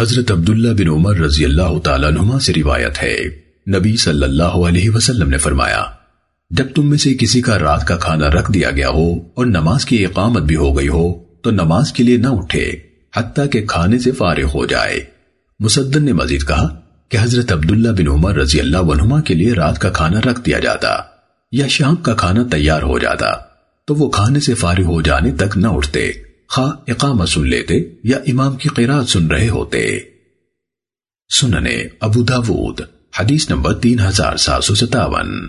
حضرت عبداللہ بن عمر رضی اللہ تعالیٰ عنہما سے روایت ہے۔ نبی صلی اللہ علیہ وسلم نے فرمایا، جب تم میں سے کسی کا رات کا کھانا رکھ دیا گیا ہو اور نماز کی اقامت بھی ہو گئی ہو، تو نماز کے لیے نہ اٹھے، حتیٰ کہ کھانے سے فارغ ہو جائے۔ مسدن نے مزید کہا کہ حضرت عبداللہ بن عمر رضی اللہ عنہما کے لیے رات کا کھانا رکھ دیا جاتا یا شام کا کھانا تیار ہو جاتا، تو وہ کھانے سے فارغ ہو جانے تک نہ اٹھتے۔ خواہ اقامہ سن لیتے یا امام کی قرآن سن رہے ہوتے۔ سننے ابو داود، حدیث نمبر تین ہزار سات سو ستاون۔